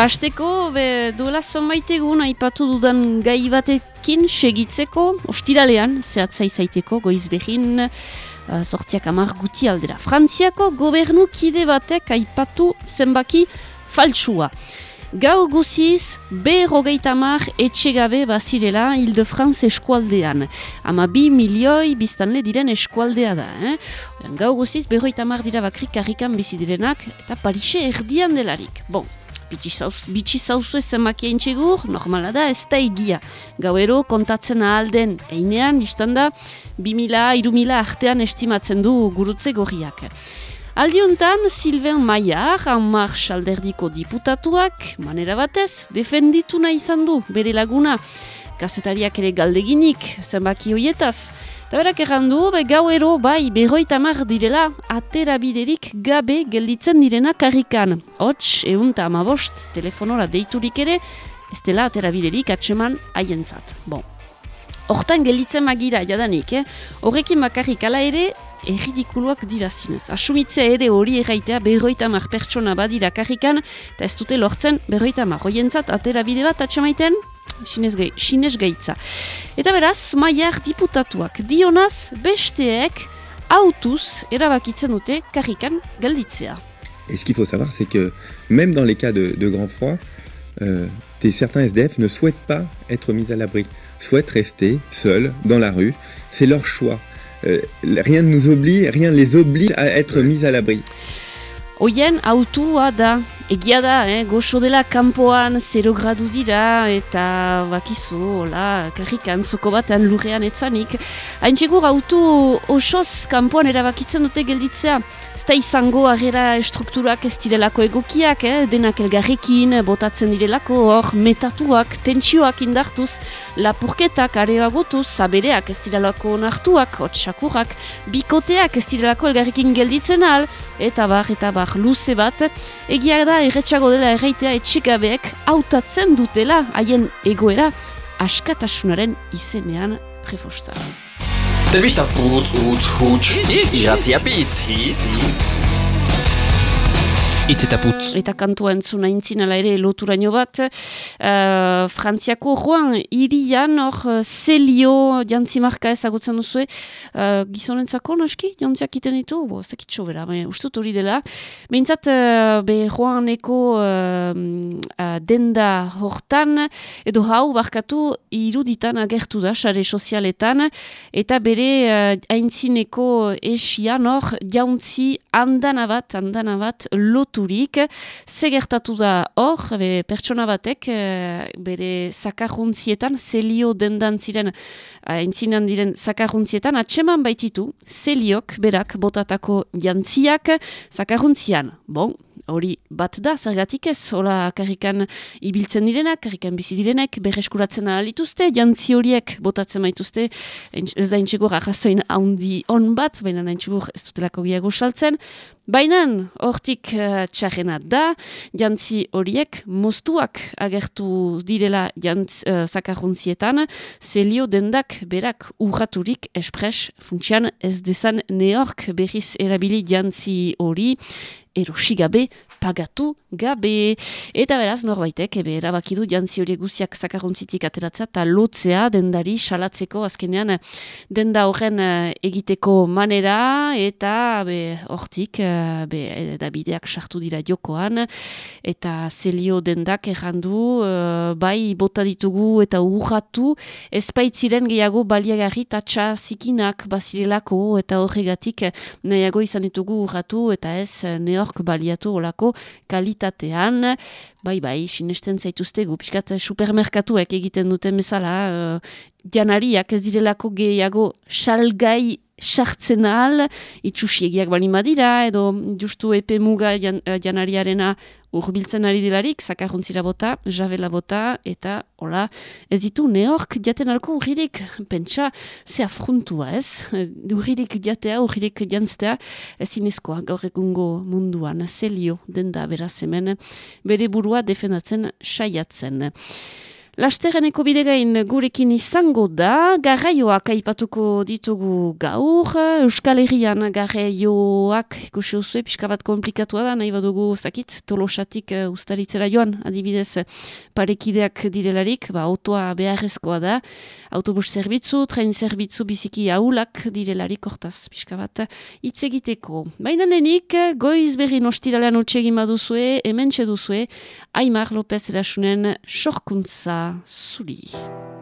Ta hasteko, duela zonbait egun, aipatu dudan gai batekin segitzeko, ostiralean, zehatza izaiteko, goiz behin, uh, sortziak amar guti aldera. Frantziako gobernu kide batek aipatu zenbaki faltsua. Gau guziz, berrogeita mar etxegabe bazirela Hilde France eskualdean. Ama bi milioi biztanle diren eskualdea da. Eh? Gau guziz, berrogeita mar dira bakrik karrikan bizidirenak eta Parise erdian delarik. Bon, bitxi zauzu ez zemakia intxegur, normala da, ez da egia. Gauero kontatzen ahalden einean, biztan da, 2000-2000 artean estimatzen du gurutze gorriak. Aldiuntan, Silven Maiar, Amar Xalderdiko diputatuak, manera batez, defenditu nahi izan du, bere laguna, kazetariak ere galdeginik, zenbaki hoietaz. Eta berak errandu, be gauero bai berroita direla, atera biderik gabe gelditzen direna karrikan. Hots, egun eta amabost, telefonora deiturik ere, ez dela atera biderik atseman haientzat. Bon. Hortan gelditzen magira jadanik, eh? horrekin bakarrik ala ere, erridikuluak dira zinez. Asumitzea ere hori erraitea berroita mar pertsona badira karrikan, eta ez dute lortzen berroita mar. Hoientzat, atera bide bat atsemaiten, sinez gaitza. Eta beraz, maiar diputatuak dionaz besteek autuz erabakitzen dute karrikan galditzea. Et ce qu'il faut savoir, c'est que même dans les cas de, de grand froid, euh, des, certains SDF ne souhaitent pas être mis à l'abri, souhaitent rester seuls dans la rue. C'est leur choix. Euh, rien ne nous oblige, rien les oblige à être mis à l'abri. Oien autua da, egia da, eh? goxo dela kanpoan zero gradu dira eta bakizu, hola, karrikan, zoko batean lurrean etzanik. Hain txegur autu osoz kanpoan erabakitzen dute gelditzea. Ez da izango agera estrukturak ez direlako egokiak, eh? denak elgarrekin, botatzen direlako hor, metatuak, tentsioak indartuz, lapurketak areagotuz, zabereak ez direlako nartuak, hotxakurrak, bikoteak ez direlako elgarrekin gelditzen al, eta bar, eta bar, luze bat, egia da erretxago dela erreitea etxikabeek hautatzen dutela haien egoera askatasunaren izenean prefosta. Der bist putz, utz, hutsch, iratzia pitz, hitz. Itz eta putz. Eta kantua entzuna intzinala ere loturaino bat. Uh, Frantziako joan irian hor zelio jantzi marka ezagutzen duzue. Uh, Gizonentzako naski, jantziak iten ditu, bo, ez dakit sobera, ustut hori dela. Behintzat, uh, be joaneko uh, uh, denda hortan, edo hau barkatu iruditan agertu da, sare sozialetan, eta bere uh, aintzineko esian hor bat, andana bat lotu gertaturik. Ze gertatu da hor, pertsona batek, e, bere zakarruntzietan, zelio dendan ziren, entzinan diren zakarruntzietan, atseman baititu, zeliok berak botatako jantziak zakarruntzian. Bon, hori bat da, zergatik ez, hola karrikan ibiltzen direnak, karrikan bizi direnek, berreskuratzen alituzte, jantzi horiek botatzen maituzte, ez da intxegur arrazoin handi on bat, baina intxegur ez dutelako giago saltzen, Baina hortik uh, txarrena da, jantzi horiek moztuak agertu direla jantz uh, zakarruntzietan, zelio dendak berak urraturik espres funtsian ez dezan neork berriz erabili jantzi hori, erosigabe pagatu gabe. Eta beraz, norbaitek, ebe, erabakidu jantzi hori guziak zakarrontzitik ateratzea eta lotzea dendari salatzeko azkenean denda horren eh, egiteko manera. Eta hortik eh, da bideak sartu dira jokoan. Eta zelio dendak errandu uh, bai bota ditugu eta urratu. Ezpaitziren gehiago baliagarri tatsa zikinak bazirelako eta horregatik nahiago izan ditugu urratu. Eta ez neork baliatu olako kalitatean, bai bai, sinesten zaituzte gu, piskat supermerkatuek egiten duten bezala, uh, janariak ez direlako gehiago salgai sartzen ahal, itxusiegiak bali madira, edo justu epe muga jan, uh, janariarena urbiltzen ari dilarik, zakarruntzira bota, jabela bota, eta hola, ez ditu neork jaten alko urririk, pentsa, ze afruntua ez, urririk jatea, urririk jantztea, ez inezkoa gaur egungo munduan, zelio, denda beraz hemen, bere burua defendatzen saiatzen. Lasterreneko bidegain gurekin izango da, garraioak aipatuko ditugu gaur, Euskal Herrian garraioak ikusi uzue, pixka bat komplikatua da, nahi badugu zakit, tolosatik uh, ustaritzera joan, adibidez parekideak direlarik, ba, autoa beharrezkoa da, autobus zerbitzu, tren zerbitzu biziki aulak direlarik, hortaz, pixka bat, hitz egiteko. Baina nenik, goiz berri nostiralean utxegin baduzue, hemen txeduzue, Aimar López erasunen sorkuntza Soulier.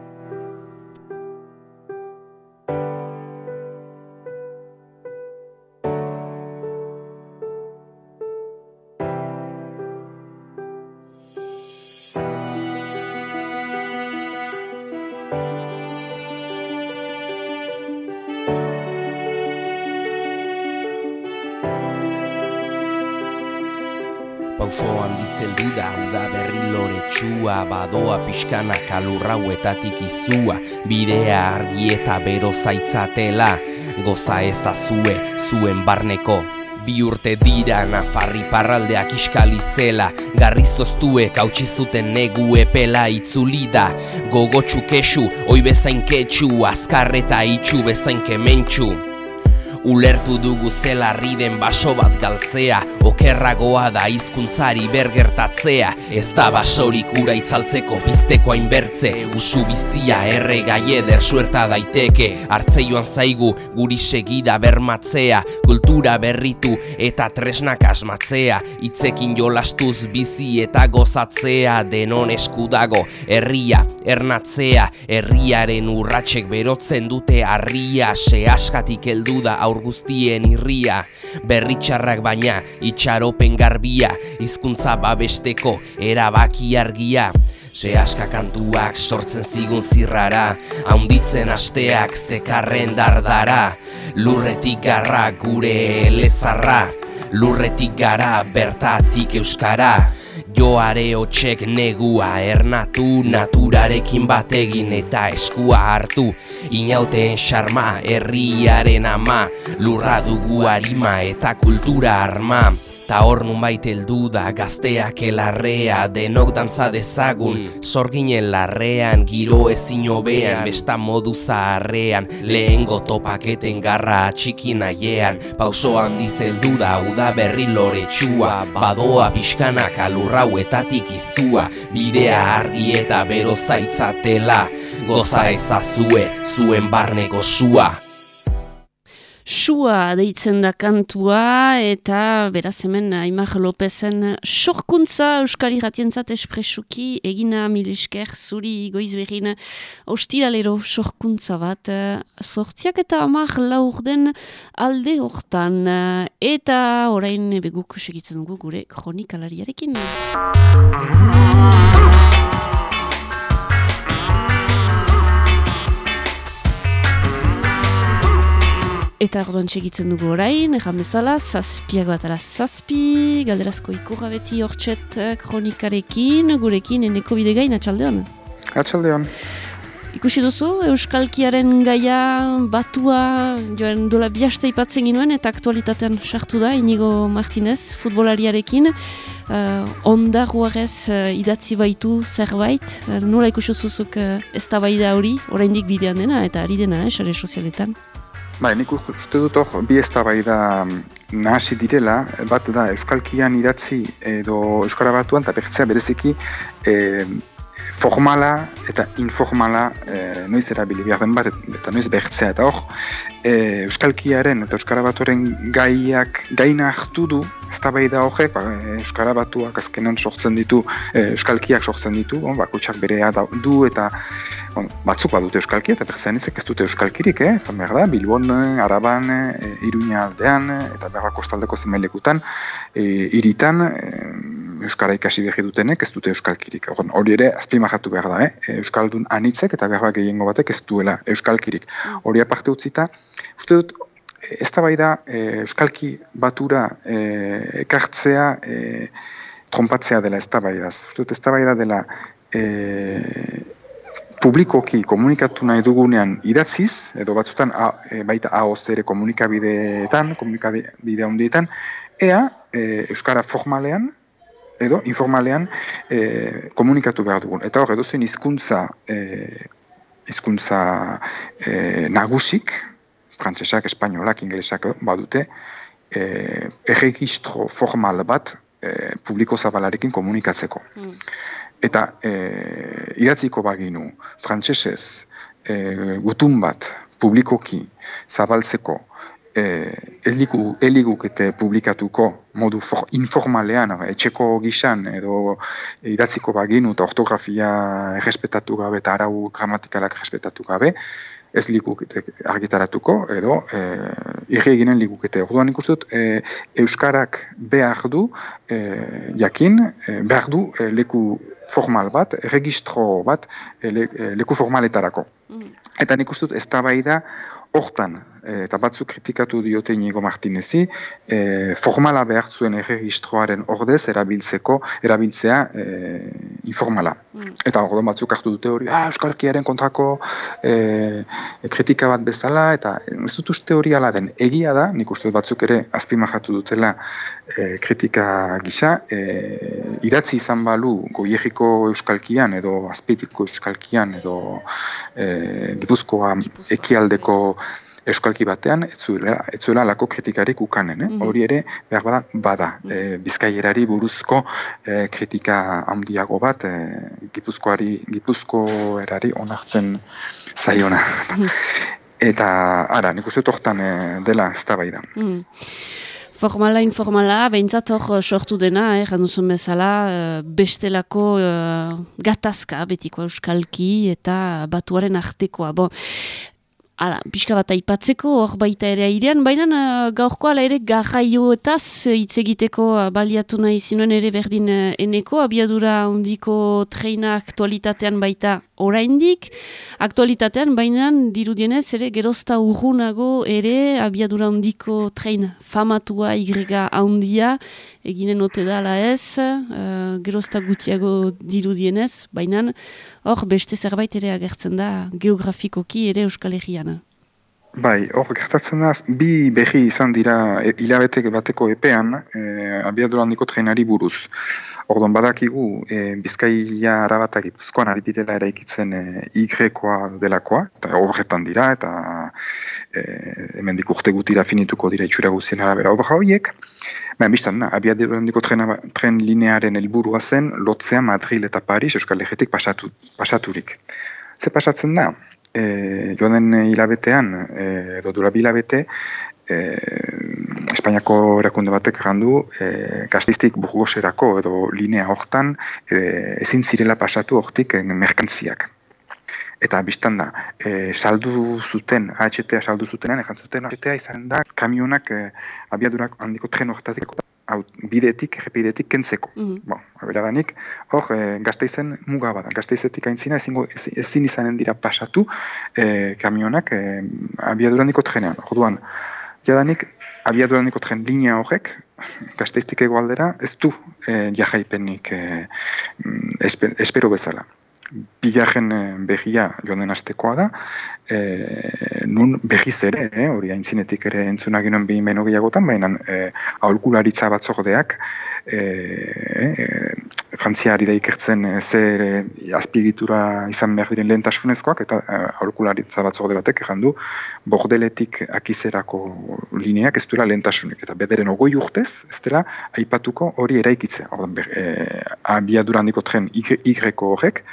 Bizeldu da Uda berri loretsua Badoa pixkana kalurrauetatik izua. Bidea argi eta bero zaitzatela Goza ezazue zuen barneko. Bi urte dira nafarri parraldeak iskali zela Garrizoztue kautsi zuten negu epela itzuli da. Gogotxu kesu, oi bezain ketxu Azkarreta itxu bezain kementxu Ulertu dugu zela riden baso bat galtzea. Okerragoa da hizkuntzari bergertatzea Ez da basorik ura itzaltzeko bizteko hainbertze. Usu bizia erre eder suerta daiteke. Artze joan zaigu guri segida bermatzea. Kultura berritu eta tresnak asmatzea. Itzekin jolastuz bizi eta gozatzea. Denon eskudago herria ernatzea. Herriaren urratsek berotzen dute harria. Se askatik heldu da aur guztien irria. Berritxarrak baina itxaropen garbia hizkuntza babesteko erabaki argia. Se aska kantuak sortzen zigun zirrara Haunditzen asteak zekarren dardara. Lurretik garra gure lezarra Lurretik gara bertatik euskara Joare hotxek negua ernatu Naturarekin bategin eta eskua hartu. Inauteen xarma herriaren ama Lurra dugu harima eta kultura arma Ta hor nun baita heldu da gazteak elarrea Denok dantza dezagun sorginen larrean Giro ezin hobean besta modu zaharrean Lehen gotopaketen garra atxikin aiean Pauso handi zeldu da uda berri lore txua Badoa pixkanak alurrauetatik izua Bidea argi eta bero zaitzatela Goza ezazue zuen barneko sua Sua deitzen da kantua eta beraz hemen Aimar Lopezen sorkuntza Euskal Iratientzat espresuki egina milisker zuri goiz behin ostiralero sorkuntza bat sortziak eta amar laur den alde hortan eta orain beguk segitzen dugu gure kronikalariarekin. Eta orduan txegitzen dugu orain, egan bezala, zazpiak bat ara zazpi, galderazko ikurra beti hortxet eh, kronikarekin, gurekin, eneko bidegain, atxaldeon? Atxaldeon. Ikusi duzu, Euskalkiaren gaia batua joan dola bihaste ipatzen ginuen eta aktualitatean sartu da, Inigo Martinez, futbolariarekin. Uh, onda guarez uh, idatzi baitu zerbait, uh, nola ikusi zuzuk uh, ez da hori, oraindik bidean dena eta ari dena, eh, sare sozialetan. Bai, nik uste dut hor, bi ez da nahasi direla, bat da Euskalkian idatzi edo Euskara batuan, eta bertzea bereziki e, formala eta informala e, noiz erabili behar den bat, eta noiz bertzea, eta hor, e, Euskalkiaren eta Euskara batuaren gaiak gaina hartu du, ez da bai da hoge, ba, Euskara batuak azkenan sortzen ditu, e, Euskalkiak sortzen ditu, on, bakotxak berea du eta bon, batzuk badute euskalki eta berzen ez dute euskalkirik, eh? Zan behar da, Bilbon, Araban, e, Iruña aldean, eta behar kostaldeko zimelekutan, e, iritan, e, euskara ikasi behi dutenek ez dute euskalkirik. Hori ere, azpimahatu behar da, eh? Euskaldun anitzek eta behar gehiengo batek ez duela euskalkirik. Mm. Hori aparte utzita, uste dut, ez da bai da, e, euskalki batura e, ekartzea, e, trompatzea dela ez da bai da. Uste dut, ez da bai da dela, e, publikoki komunikatu nahi dugunean idatziz, edo batzutan a, e, baita ahoz ere komunikabideetan, komunikabide handietan, ea e, Euskara formalean edo informalean e, komunikatu behar dugun. Eta hor, edo zen izkuntza, e, izkuntza e, nagusik, frantzesak, espainolak, inglesak badute, e, erregistro formal bat e, publiko zabalarekin komunikatzeko. Mm. Eta e, idatziko baginu, frantsesez e, gutun bat publikoki zabaltzeko e, eliguk eta publikatuko modu for, informalean, etxeko gisan edo idatziko baginu eta ortografia errespetatu gabe eta arau gramatikalak errespetatu gabe, ez likukete argitaratuko, edo e, irri eginen likukete. Orduan ikustut, e, Euskarak behar du, e, jakin, e, behar du e, leku formal bat, registro bat, e, le, leku formaletarako. Mm. Eta nik ustut, ez da hortan, eta batzuk kritikatu diote Inigo Martinezi, e, formala behar zuen erregistroaren ordez erabiltzeko, erabiltzea e, informala. Mm. Eta ordo batzuk hartu dute hori, ah, Euskalkiaren kontrako e, kritika bat bezala, eta ez dut uste hori ala den egia da, nik uste batzuk ere azpimahatu dutela e, kritika gisa, e, idatzi izan balu goierriko Euskalkian edo azpetiko Euskalkian edo e, Gipuzkoa ekialdeko euskalki batean, ez zuela, lako kritikarik ukanen, eh? Mhm. hori ere, behar bada, bada, mm -hmm. bizkaierari buruzko e, kritika handiago bat, e, gipuzkoari, gipuzko erari onartzen zaiona. Mhm. Eta, ara, nik uste tortan e, dela ez da bai da. Mhm. Formala, informala, behintzat hor sortu dena, eh, janduzun bezala, bestelako gatazka betiko euskalki eta batuaren artekoa. Bon, Ala, pixka bat aipatzeko, hor baita ere airean, baina uh, gaurko ala ere garraioetaz hitz egiteko uh, baliatu nahi zinuen ere berdin uh, eneko, abiadura ondiko treina aktualitatean baita oraindik. Aktualitatean baina dirudienez ere gerozta urrunago ere abiadura handiko train famatua igrega handia. Eginen ote dala ez uh, gerozta gutiago dirudienez baina hor beste zerbait ere agertzen da geografikoki ere Euskal Herriana. Bai, hor, gertatzen da, bi behi izan dira e, hilabete bateko epean e, abiadura handiko trenari buruz. Ordon badakigu, e, bizkaia arabatak ipuzkoan ari direla eraikitzen e, igrekoa delakoa, eta horretan dira, eta e, hemen dik urte gutira finituko dira itxura guzien arabera obra horiek. Baina biztan da, abiadura handiko tren linearen helburua zen, lotzea Madrid eta Paris Euskal Herretik pasatu, pasaturik. Ze pasatzen da? E, joan den hilabetean, e, edo dura hilabete, e, Espainiako erakunde batek gandu e, gazteiztik burgoserako edo linea hortan e, ezin zirela pasatu hortik merkantziak. Eta biztan da, e, saldu zuten, AHT-a saldu zutenan, egan zuten, AHT-a izan da, kamionak e, abiadurak handiko tren horretatik hau, bidetik, errepidetik kentzeko. Mm -hmm. bon, danik, hor, e, gazteizen muga bada. Gazteizetik aintzina ezin, ezin izanen dira pasatu e, kamionak e, abiaduraniko trenean. Orduan, jadanik, abiaduraniko tren linea horrek, gazteiztik egoaldera, ez du e, jahaipenik e, espero bezala bigarren eh, behia joan den astekoa da, e, nun behiz ere, e, hori haintzinetik ere entzuna ginen behin beno gehiagotan, baina e, aholkularitza batzordeak e, e, frantziari da ikertzen zer e, azpigitura izan behar diren lehentasunezkoak, eta e, aholkularitza batzorde batek errandu, bordeletik akizerako lineak ez duela lehentasunik, eta bederen ogoi urtez, ez dela, aipatuko hori eraikitzea. Hor, e, abiadura handiko tren igreko horrek,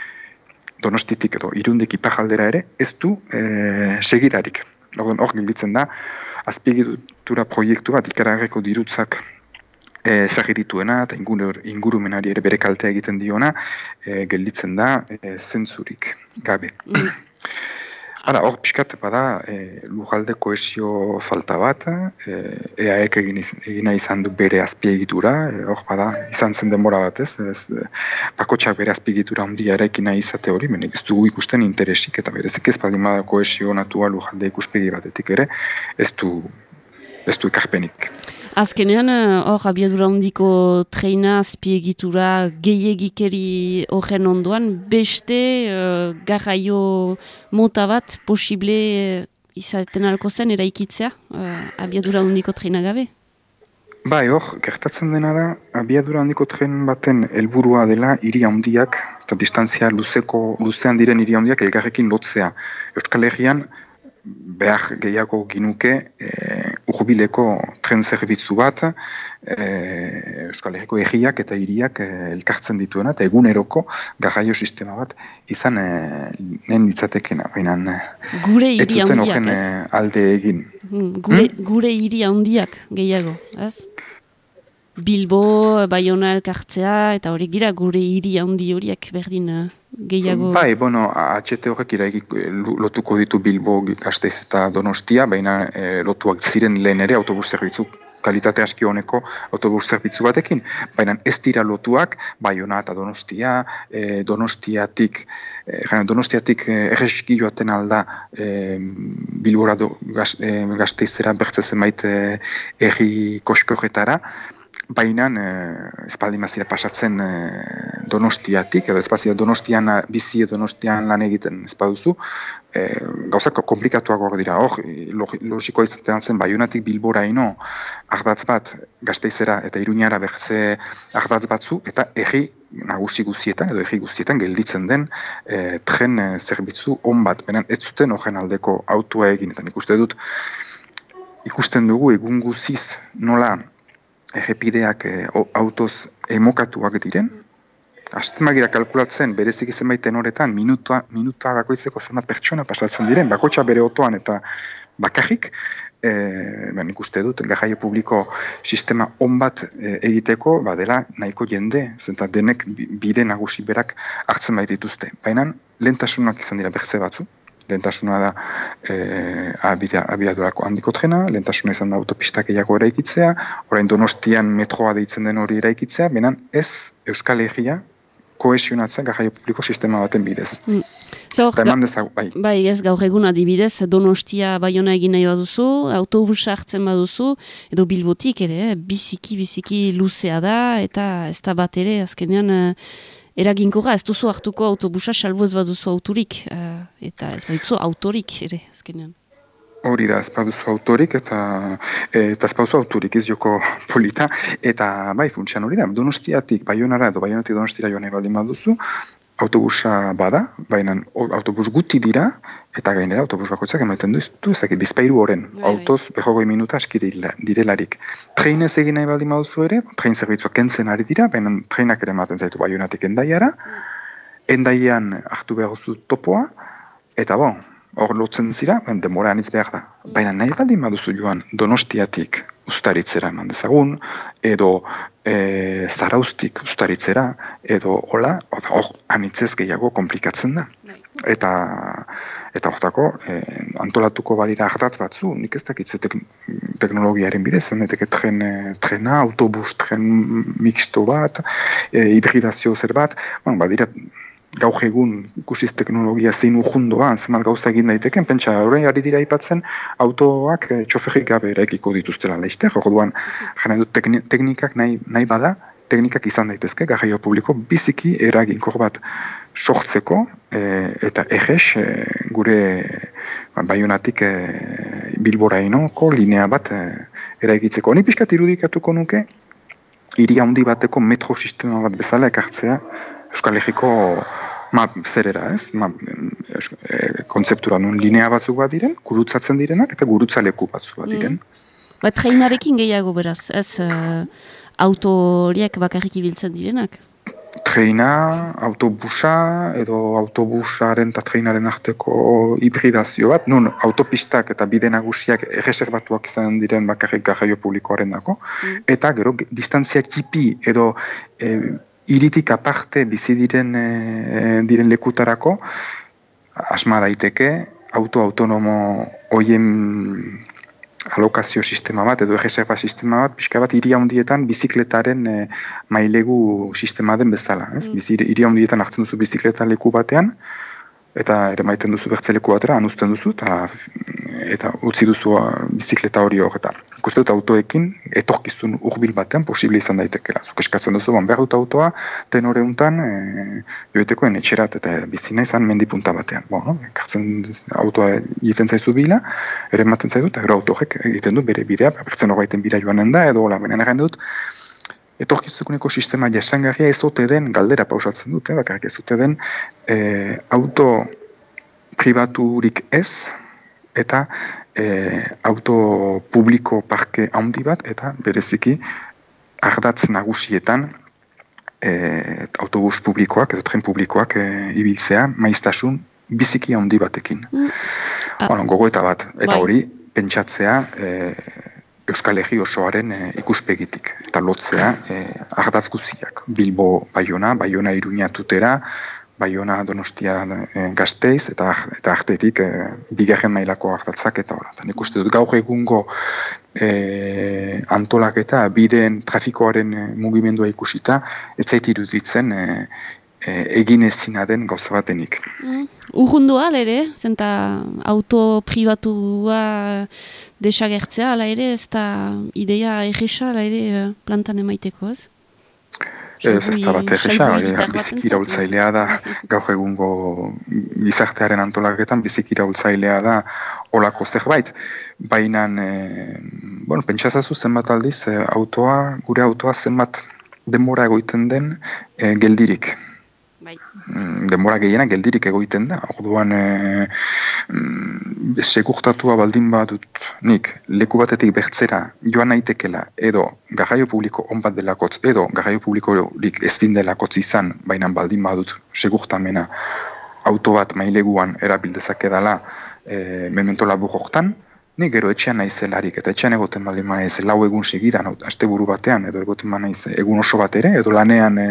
donostitik edo irundik ipajaldera ere, ez du e, segirarik. Hor, hor gilditzen da, azpiegitura proiektu bat ikarageko dirutzak e, zagirituena eta ingurumenari ere bere kaltea egiten diona, e, gelditzen da e, zentzurik gabe. Hala, hor pixkat bada e, lujalde koesio falta bat, e, EAEK egin, egina izan du bere azpiegitura, e, hor bada izan zen denbora bat ez, ez bakotxak bere azpiegitura handia eraikina izate hori, menik ez dugu ikusten interesik, eta berezik ez baldin bada koesio natua lujalde ikuspegi batetik ere, ez du, ez du ikarpenik. Azkenean, eh, hor, abiadura hondiko treina azpiegitura gehiagikeri horren ondoan, beste uh, garraio mota bat posible uh, izaten alko zen eraikitzea uh, abiadura hondiko treina gabe? Bai, hor, gertatzen dena da, abiadura handiko tren baten helburua dela hiri handiak, eta distantzia luzeko, luzean diren hiri handiak elgarrekin lotzea. Euskal Herrian, behar gehiago ginuke e, urbileko tren zerbitzu bat e, Euskal Herriko erriak eta hiriak e, elkartzen dituena eta eguneroko garraio sistema bat izan e, nen ditzatekena baina gure hiri handiak ez? alde egin hmm, gure, hmm? gure hiri handiak gehiago ez? Bilbo, Bayona elkartzea, eta horiek dira gure hiri handi horiek berdin gehiago... Bai, bueno, HT horrek iraiki lotuko ditu Bilbo, Gasteiz eta Donostia, baina e, lotuak ziren lehen ere autobus zerbitzu kalitate aski honeko autobus zerbitzu batekin, baina ez dira lotuak Bayona eta Donostia, e, Donostiatik, e, Donostiatik e, erreski joaten alda e, Bilbora do, gaz, Gasteizera bertzezen baita erri koskorretara, Baina, e, espaldi mazira pasatzen e, donostiatik, edo espazio donostian, bizi donostian lan egiten espaduzu, e, gauzak komplikatuagoak dira, hor, logiko izatean zen, baiunatik bilbora ino, ardatz bat, gazteizera eta iruñara bertze ardatz batzu, eta erri nagusi guztietan, edo erri guztietan, gelditzen den e, tren zerbitzu on bat, benen ez zuten horren aldeko autua egin, eta nik dut, ikusten dugu egun guziz nola errepideak e, autoz emokatuak diren, Aztemagira kalkulatzen, berezik zenbait tenoretan, minuta, minuta bakoitzeko zenbat pertsona pasatzen diren, bakotxa bere otoan eta bakarrik, e, ben, ikuste dut, garraio publiko sistema on bat e, egiteko, badela nahiko jende, zenta denek bide nagusi berak hartzen baitituzte. Baina, lentasunak izan dira berze batzu, lentasuna da e, abiadurako handiko trena, lentasuna izan da autopistak egiago eraikitzea, orain donostian metroa deitzen den hori eraikitzea, benan ez Euskal Herria koesionatzen garraio publiko sistema baten bidez. Mm. So, bai. bai, ez gaur egun adibidez, donostia baiona egin nahi baduzu, autobusa hartzen baduzu, edo bilbotik ere, eh, biziki, biziki luzea da, eta ez da bat ere, azkenean, eh, eraginkora, ez duzu hartuko autobusa salbo ez baduzu autorik, uh, eta ez baduzu autorik ere, azkenean. Hori da, ez baduzu autorik, eta, eta ez baduzu autorik ez joko polita, eta bai, funtsian hori da, donostiatik, baionara edo baionatik donostira joan baldin baduzu, autobusa bada, baina autobus guti dira, eta gainera autobus bakoitzak ematen du, du ezakit, bizpairu horren, bai, bai. autoz behogoi minuta aski direlarik. Treinez egin nahi baldin baduzu ere, trein zerbitzua kentzen ari dira, baina treinak ere ematen zaitu baionatik endaiara, endaian hartu behar topoa, eta bon, hor lotzen zira, ben, demora anitz behar da. Baina nahi baldin baduzu joan donostiatik ustaritzera eman dezagun, edo e, zaraustik ustaritzera, edo hola, hor anitzez gehiago komplikatzen da. Bai. Eta eta hortako e, antolatuko balira hartatz batzu, nik ez dakitze tek, teknologiaren bidez, zeneteke tren, trena, autobus, tren mixto bat, e, hibridazio zer bat, bon, badira gaur egun ikusiz teknologia zein urjundoa, zemat gauza egin daiteken, pentsa horrein ari dira ipatzen autoak e, txoferrik gabe eraikiko dituztela leizte, joko duan jena dut teknikak nahi, nahi bada, teknikak izan daitezke, garraio publiko biziki eraginkor bat sortzeko eh, eta eges e, gure ba, baiunatik e, bilbora inoko linea bat e, eraikitzeko. Honi pixkat irudikatuko nuke, hiri handi bateko metro sistema bat bezala ekartzea Euskal Herriko ma, zerera, ez? Ma, e, kontzeptura nun linea batzuk bat diren, gurutzatzen direnak, eta gurutza leku batzu bat diren. Mm. Ba, treinarekin gehiago beraz, ez uh, autoriak bakarrik ibiltzen direnak? Treina, autobusa, edo autobusaren eta treinaren arteko hibridazio bat, nun autopistak eta bide nagusiak erreserbatuak izan diren bakarrik garraio publikoaren dako, mm. eta gero distantzia kipi edo e, iritik aparte bizi diren e, diren lekutarako asma daiteke auto autonomo hoien alokazio sistema bat edo egeserba sistema bat pixka bat iria hundietan bizikletaren e, mailegu sistema den bezala ez? Mm. Bizi, iria hundietan hartzen duzu bizikleta leku batean eta ere maiten duzu bertzeleku batera anuzten duzu eta eta utzi duzu bizikleta hori horretan. nik uste dut autoekin etorkizun urbil batean posible izan daitekela. Zuk eskatzen duzu, ban behar dut autoa, tenore untan, e, joetekoen etxerat eta bizina izan mendipunta batean. Bo, no? Kartzen autoa egiten zaizu bila, ere ematen zaizu, eta gero autoek egiten du bere bidea, bertzen horreiten bira joanen da, edo hola, benen dut, etorkizukuneko sistema jasangarria ez dute den, galdera pausatzen dute, bakarrik ez dute den, e, auto pribaturik ez, eta e, auto publiko parke handi bat, eta bereziki ardatz nagusietan e, autobus publikoak edo tren publikoak e, ibiltzea, maiztasun biziki handi batekin. Mm. Ah. gogo eta bat, eta bai. hori pentsatzea e, Euskal Herri osoaren e, ikuspegitik, eta lotzea e, ardatz guziak. Bilbo Baiona, Baiona Iruña tutera, Baiona Donostia e, gazteiz, eta, eta artetik e, bigarren mailako hartatzak eta hori. Nik uste dut gaur egungo e, antolak eta bideen trafikoaren mugimendua ikusita, ez zait iruditzen e, egin ez den gauza batenik. Mm. Urrundua, ere, zenta auto privatua desagertzea, ala ere, ez da idea egisa, ala ere, plantan emaiteko, ez? Ez ez da bat egisa, biziki iraultzailea da, gaur egungo gizartearen antolaketan biziki iraultzailea da olako zerbait. Baina, e, bueno, pentsazazu zenbat aldiz, e, autoa, gure autoa zenbat denbora egoiten den e, geldirik. Bai. Mm, denbora gehiena geldirik egoiten da. Orduan e, mm, segurtatua baldin badut nik leku batetik bertzera joan naitekela edo garraio publiko on bat delakotz edo garraio publikorik ez din delakotz izan baina baldin badut segurtamena auto bat maileguan erabildezak edala e, memento labur Ni gero etxean naiz zelarik eta etxean egoten baldin maiz lau egun segidan, aste buru batean, edo egoten naiz egun oso bat ere, edo lanean e,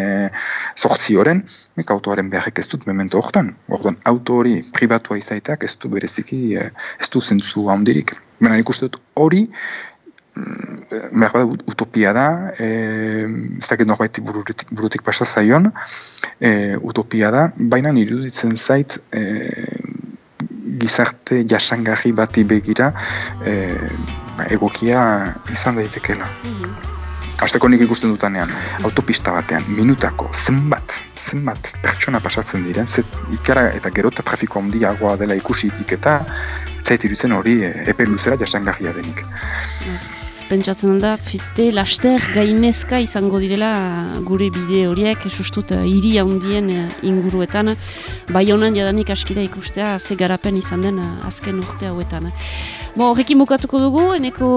zortzi oren, nik autoaren beharrek ez dut memento hortan. Orduan, auto hori pribatua izaiteak ez du bereziki, e, ez du zentzu handirik. Baina nik uste dut hori, mm, behar bat utopia da, e, ez dakit norbait burutik, burutik pasa zaion, e, utopia da, baina iruditzen zait, e, gizarte jasangarri bati begira e, egokia izan daitekela. Mm Azteko nik ikusten dutanean, autopista batean, minutako, zenbat, zenbat pertsona pasatzen dira, zet ikara eta gerota trafiko handiagoa dela ikusi eta zait irutzen hori e, epe luzera jasangarria denik pentsatzen da, fite laster gainezka izango direla gure bide horiek, sustut uh, hiri handien uh, inguruetan, bai honan jadanik askida ikustea ze garapen izan den uh, azken urte hauetan. Bo, horrekin bukatuko dugu, eneko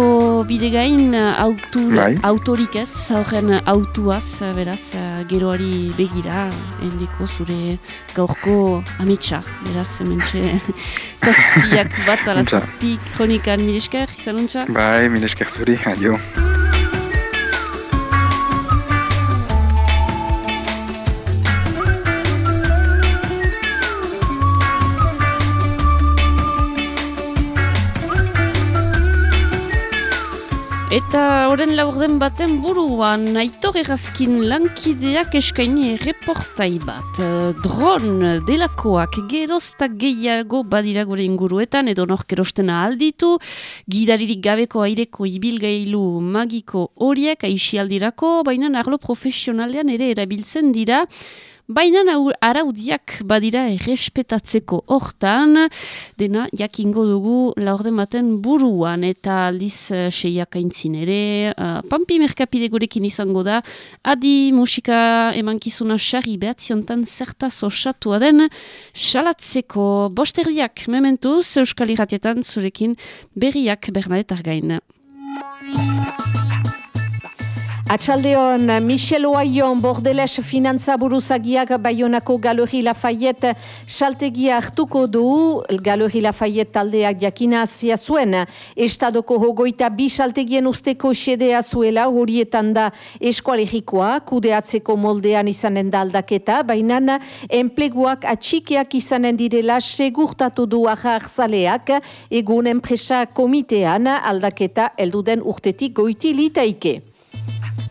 bide gain autu, bai. autorik ez, horren autuaz, beraz, geroari begira, endiko zure gaurko ametsa, beraz, hementxe zazpiak bat, ala zazpi kronikan, milesker, izan Bai, milesker zuri, adio. Eta horren laurden baten buruan, aitor errazkin lankideak eskaini reportai bat. Dron delakoak gerozta gehiago badira gore inguruetan, edo nor kerostena alditu, gidaririk gabeko aireko ibilgailu magiko horiek aixialdirako, baina arlo profesionalean ere erabiltzen dira, Baina araudiak badira errespetatzeko hortan, dena jakingo dugu laurden baten buruan eta aldiz uh, seiak aintzin ere. Uh, Pampi merkapide gurekin izango da, adi musika emankizuna sari behatziontan zerta zosatua den salatzeko bosterdiak mementuz Euskal Iratietan zurekin berriak Bernadette Argain. Atxaldeon, Michel Oaion bordeles finantza buruzagiak Bayonako Galeri Lafayette saltegia hartuko du Galeri Lafayette taldeak jakina azia zuen. Estadoko hogoita bi saltegien usteko sedea zuela horietan da eskualegikoa, kudeatzeko moldean izanen da aldaketa, baina enpleguak atxikeak izanen direla segurtatu du ahar zaleak egun enpresa komitean aldaketa elduden urtetik goiti litaike.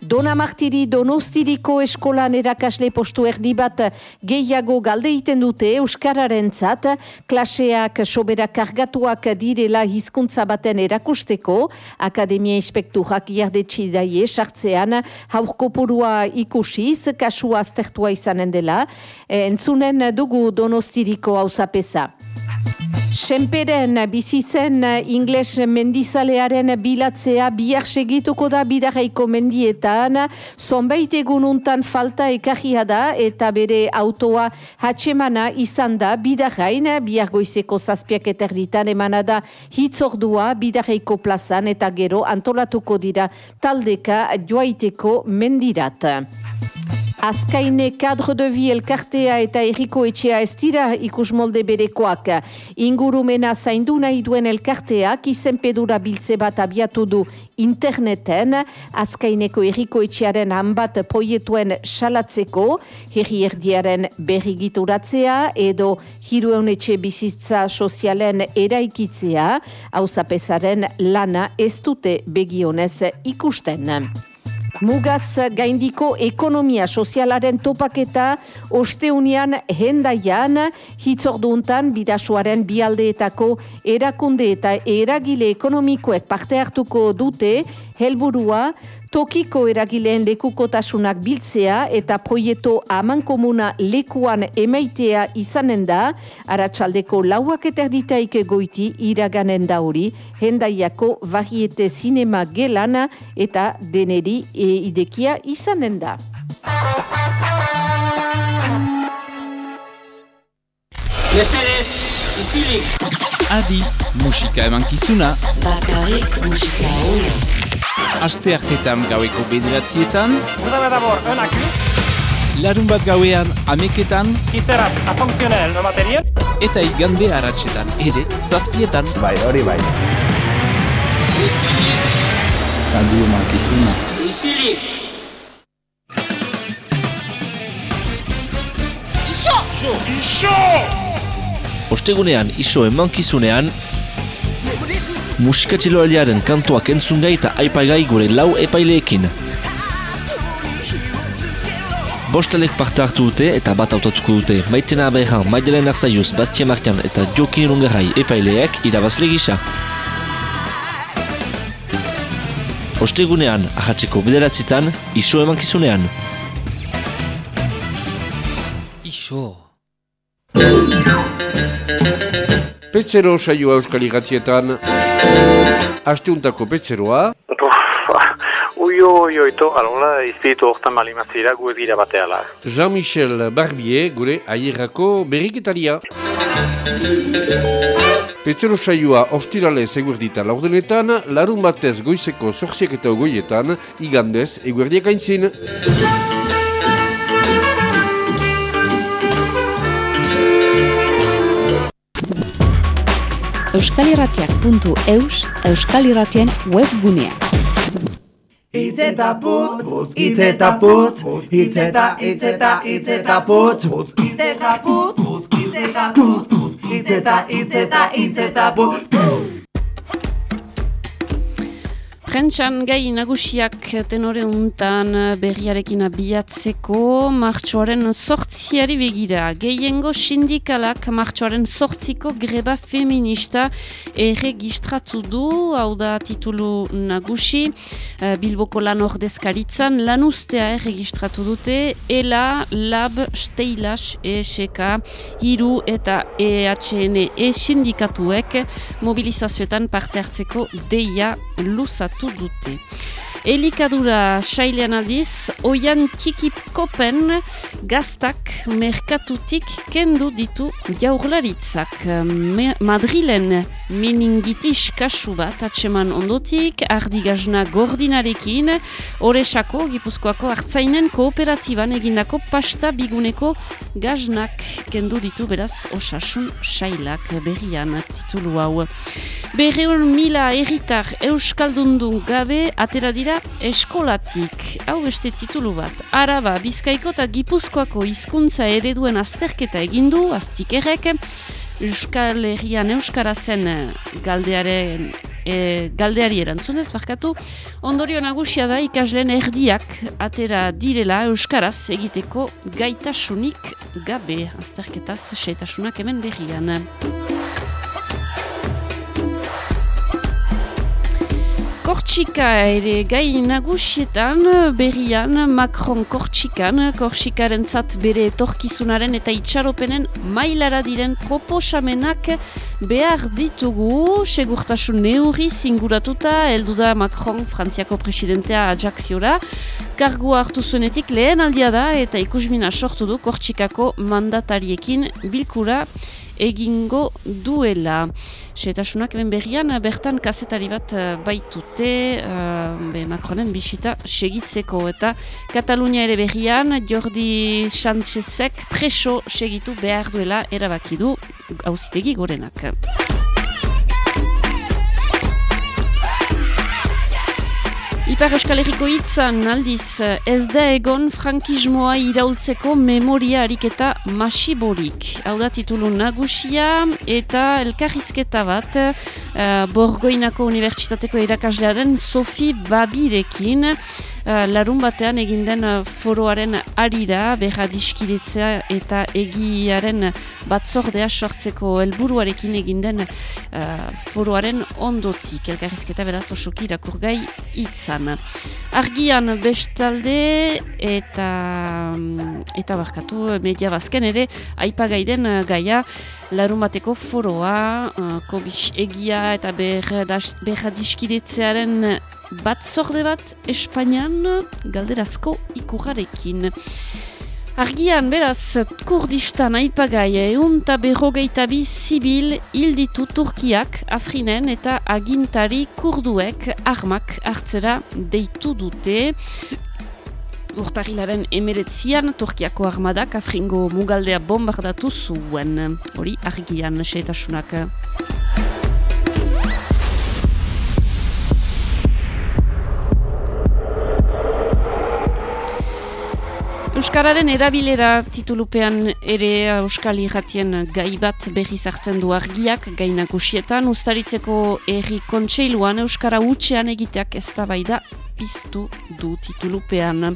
Dona Martiri Donostiriko eskolan erakasle postu erdi bat gehiago galde iten dute Euskararen zat, klaseak sobera kargatuak direla hizkuntza baten erakusteko, Akademia Inspekturak jardetsi daie sartzean haurkopurua ikusiz, kasua aztertua izanen dela, entzunen dugu Donostiriko hausapesa. Senperen bizitzen ingles mendizalearen bilatzea bihar segituko da bidarraiko mendietan, zonbait egununtan falta ekarria da eta bere autoa hatxemana izan da bidarrain, bihar goizeko zazpiak eterditan emana da hitzordua bidarraiko plazan eta gero antolatuko dira taldeka joaiteko mendirat. Azkaine kadro de vi elkartea eta erriko etxea ez dira ikus molde berekoak. Ingurumena zaindu nahi duen elkarteak izenpedura biltze bat abiatu du interneten, azkaineko erriko etxearen hanbat proietuen salatzeko, herri erdiaren berrigituratzea edo hirueun etxe bizitza sozialen eraikitzea, hauzapezaren lana ez dute begionez ikusten. Mugaz gaindiko ekonomia sozialaren topaketa osteunian hendaian hitzorduntan bidasuaren bialdeetako erakunde eta eragile ekonomikoek parte hartuko dute helburua tokiko eragileen lekukotasunak biltzea eta proiektu aman komuna lekuan emaitea izanen da, aratsaldeko lauak eterditaik goiti iraganen da hori, hendaiako variete sinema gelana eta deneri e idekia izanen da. Mesedez, izilik! Adi, musika eman kizuna. Bakarrik musika hori. Aste hartetan gaueko bederatzietan. Vous avez d'abord un accu. Larun bat gauean ameketan. Qui sera a fonctionnel le matériel. Eta igande haratsetan ere zazpietan. Bai, hori bai. Izilik! Adi eman kizuna. Izilik! Iso! Iso! Iso! Ostegunean iso emankizunean musikatxiloaldiaren kantuak entzungai eta aipagai gure lau epaileekin. Bostalek parte hartu dute eta bat autatuko dute Maitena Abejan, Maidelen Arzaiuz, Bastia Martian eta Jokin Rungarai epaileak irabazle gisa. Ostegunean, ahatzeko bederatzitan, iso emankizunean. Iso. Petzero saioa euskal igatietan, asteuntako petzeroa, Ui, ui, ui, to, alola, izpiritu hortan malimazira gu ez gira bateala. Jean-Michel Barbier gure aierrako berriketaria. Petzero saioa ostirale eguerdita laurdenetan, larun batez goizeko zorziak eta ogoietan, igandez eguerdiak aintzin. euskalirratiak.eus euskalirratien webgunea. Itz eta putz, putz, itz eta putz, itz eta, itz eta, itz eta putz, putz, itz eta putz, putz, itz eta putz, itz eta, itz eta, itz eta putz, Prentxan gai nagusiak tenore untan berriarekin abiatzeko martxoaren sortziari begira. Gehiengo sindikalak martxoaren sortziko greba feminista erregistratu du, hau da titulu nagusi, eh, Bilboko lan ordezkaritzan lanustea erregistratu dute, ELA, LAB, Steilas, ESK, Hiru eta EHN e sindikatuek mobilizazioetan parte hartzeko deia luzatu dute. Elikadura sailean aldiz, oian tikip kopen gaztak merkatutik kendu ditu jaurlaritzak. Madrilen meningitis kasu bat atseman ondotik, ardigazna gordinarekin, oresako, gipuzkoako hartzainen kooperatiban egindako pasta biguneko gaznak kendu ditu beraz osasun sailak berrian titulu hau. Berreun mila erritar euskaldundu gabe atera dira eskolatik. Hau beste titulu bat. Araba, Bizkaiko eta Gipuzkoako hizkuntza ereduen azterketa egindu, aztikerrek, Euskal Herrian Euskara zen galdearen e, galdeari erantzunez, barkatu, ondorio nagusia da ikasleen erdiak atera direla Euskaraz egiteko gaitasunik gabe, azterketaz, setasunak hemen berrian. Kortxika ere gai nagusietan berrian Macron Kortxikan, Kortxikaren zat bere etorkizunaren eta itxaropenen mailara diren proposamenak behar ditugu, segurtasun neurri zinguratuta, heldu da Macron Frantziako presidentea ajakziora, kargua hartu zuenetik lehen aldia da eta ikusmina sortu du Kortxikako mandatariekin bilkura egingo duela. Setasunak hemen berrian, bertan kazetari bat uh, baitute, uh, be Macronen bisita segitzeko eta Katalunia ere berrian, Jordi Sánchezek preso segitu behar duela erabaki du hauzitegi gorenak. Ipar Euskal Herriko hitzan aldiz ez da egon frankismoa iraultzeko memoria ariketa masiborik. Hau da titulu nagusia eta elkarrizketa bat uh, Borgoinako Unibertsitateko irakaslearen Sofi Babirekin larun batean egin den uh, foroaren arira, beha diskidetzea eta egiaren batzordea sortzeko helburuarekin egin den uh, foroaren ondotik. Elkarrizketa beraz osoki irakurgai itzan. Argian bestalde eta eta barkatu media bazken ere aipagaiden gaia larun bateko foroa, uh, egia eta beha diskidetzearen bat Espainian galderazko ikurrarekin. Argian, beraz, kurdistan aipagai egun eta berrogeita bi zibil hilditu Turkiak, Afrinen eta agintari kurduek armak hartzera deitu dute. Urtarilaren emeretzian, Turkiako armadak Afringo mugaldea bombardatu zuen. Hori, argian, seetasunak. Euskararen erabilera titulupean ere Euskal Iratien gai bat berri zartzen du argiak gainakosietan. Ustaritzeko erri kontseiluan Euskara utxean egiteak ez da piztu du titulupean.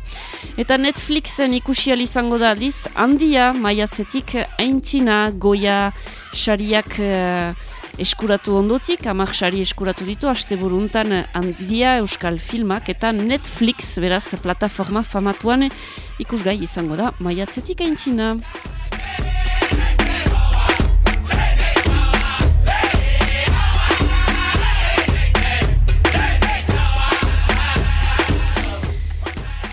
Eta Netflixen ikusial izango da aldiz, handia maiatzetik aintzina goia xariak... Uh, eskuratu ondotik, amak sari eskuratu ditu, haste buruntan handia euskal filmak eta Netflix beraz plataforma famatuan ikusgai izango da maiatzetik aintzina.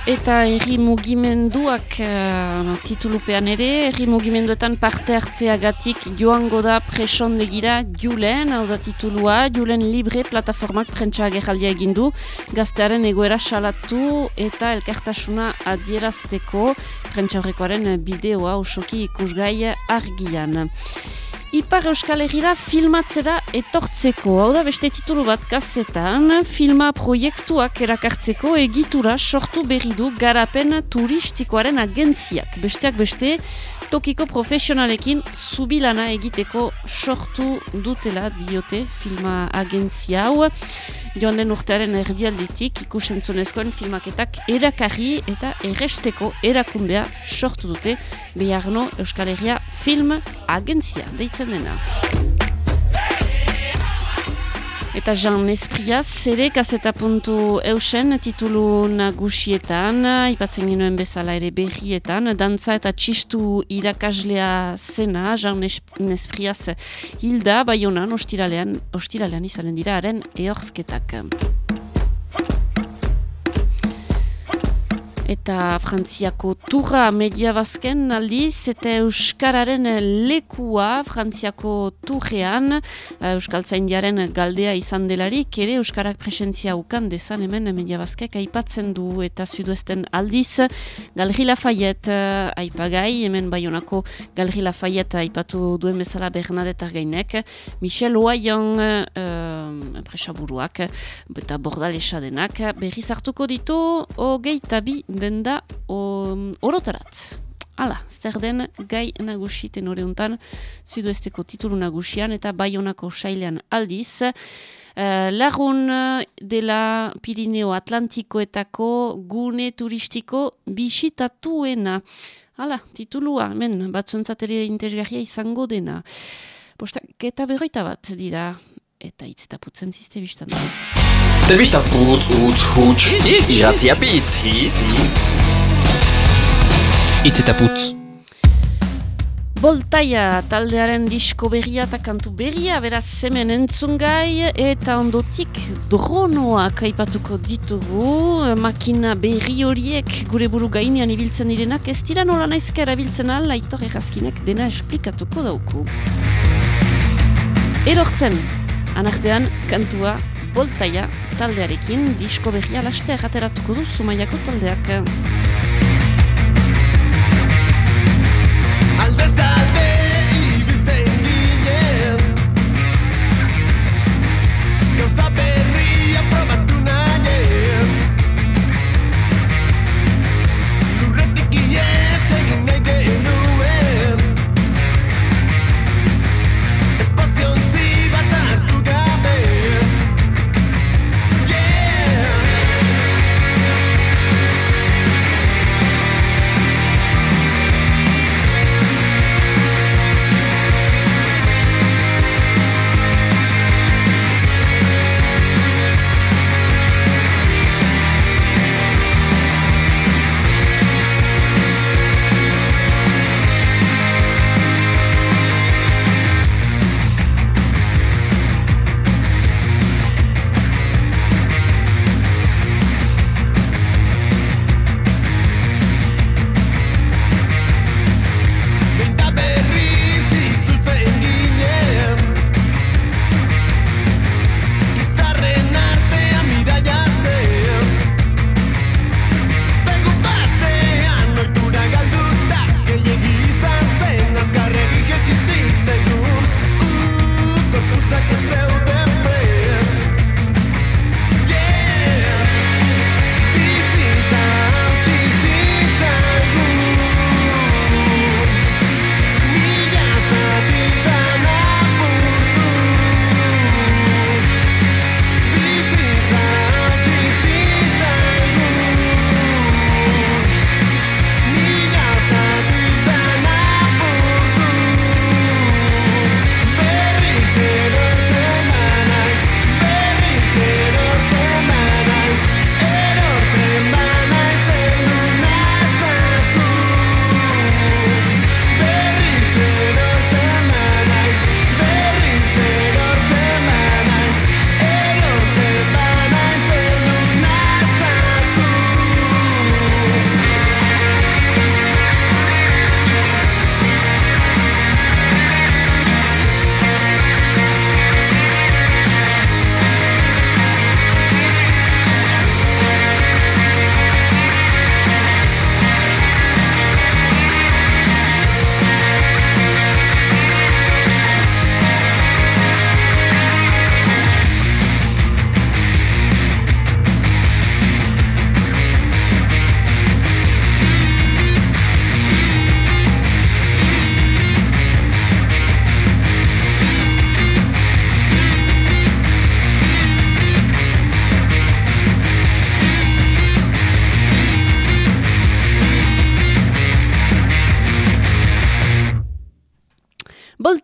Eta erri mugimenduak uh, titulupean ere, erri mugimenduetan parte hartzeagatik joango da presondegira Julen, hau da titulua, Julen Libre plataformak prentsa agerraldia egindu, gaztearen egoera salatu eta elkartasuna adierazteko prentsa horrekoaren bideoa osoki ikusgai argian. Ipar Euskal Herriera filmatzera etortzeko. Hau da beste titulu bat kazetan, filma proiektuak erakartzeko egitura sortu berri du garapen turistikoaren agentziak. Besteak beste, tokiko profesionalekin zubilana egiteko sortu dutela diote filma agentzia hau. Joan den urtearen erdialditik ikusentzunezkoen filmaketak erakarri eta erresteko erakundea sortu dute beharno Euskal Herria Film Agentzia deitzen dena. Eta Jean Espriaz, ere kaseta puntu eusen titulu nagusietan, ipatzen ginoen bezala ere berrietan, dantza eta txistu irakaslea zena, Jean Espriaz hilda, bai honan, ostiralean, ostiralean izanen dira, haren eorzketak. Eta Frantziako turra media bazken aldiz, eta Euskararen lekua Frantziako turrean, eh, Euskal Zaindiaren galdea izan delarik, ere Euskarak presentzia ukan dezan hemen media bazkek aipatzen du. Eta zuduesten aldiz, Galri Lafayette eh, aipagai, hemen baionako Galri Lafayette aipatu duen bezala Bernadette Argainek, Michel Oayon uh, eh, presaburuak, eta bordalesa denak, berriz hartuko ditu, hogeita bi den da orotarat. Hala, zer den gai nagusiten horreuntan, zuduesteko titulu nagusian eta baionako sailean aldiz. Uh, lagun uh, dela Pirineo Atlantikoetako gune turistiko bisitatuena. Hala, titulua, men, batzuentzat ere interesgarria izango dena. Bostak, eta berroita bat dira, eta hitz eta putzen ziste biztan. Telebista putz, utz, huts, irratia bitz, hitz. Itz eta putz. Boltaia taldearen disko berria eta kantu berria, beraz hemen entzungai eta ondotik dronoak aipatuko ditugu, makina berri horiek gure buru gainean ibiltzen direnak, ez dira nola naizka erabiltzen al, aitor errazkinek dena esplikatuko dauku. Erortzen, anartean kantua Boltaia taldearekin disko berria laste ateratuko du Zumaiako taldeak. Aldez alde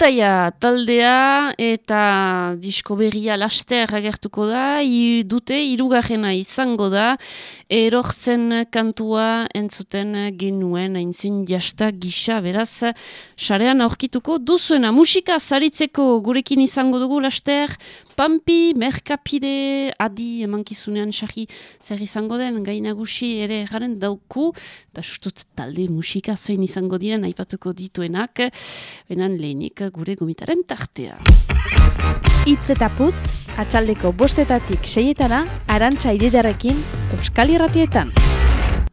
Boltaia taldea eta disko berria laster agertuko da, i, dute irugarrena izango da, erortzen kantua entzuten genuen aintzin jasta gisa, beraz, sarean aurkituko duzuena. Musika zaritzeko gurekin izango dugu laster, Pampi, Merkapide, Adi, emankizunean sarri zer izango den, gainagusi ere garen dauku, da sustut talde musika zoin izango diren aipatuko dituenak, benan lehenik gure gomitaren tartea. Itz eta putz, atxaldeko bostetatik seietana, arantxa ididarekin, Euskal Irratietan.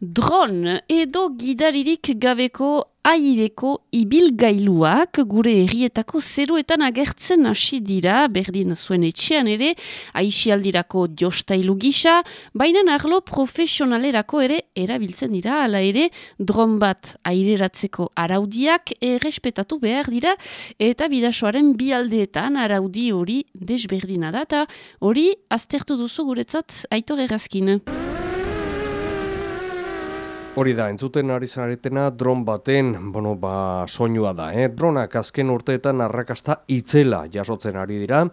Dron edo gidaririk gabeko aireko ibilgailuak gure herrietako zeruetan agertzen hasi dira, berdin zuen etxean ere, aixialdirako jostailu gisa, baina arlo profesionalerako ere erabiltzen dira, ala ere dron bat aireratzeko araudiak errespetatu behar dira, eta bidasoaren bi aldeetan araudi hori desberdina da, hori aztertu duzu guretzat aitor errazkin. Hori da, entzuten ari zaretena dron baten, bueno, ba, soinua da, eh? Dronak azken urteetan arrakasta itzela jasotzen ari dira,